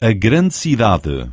A grande cidade.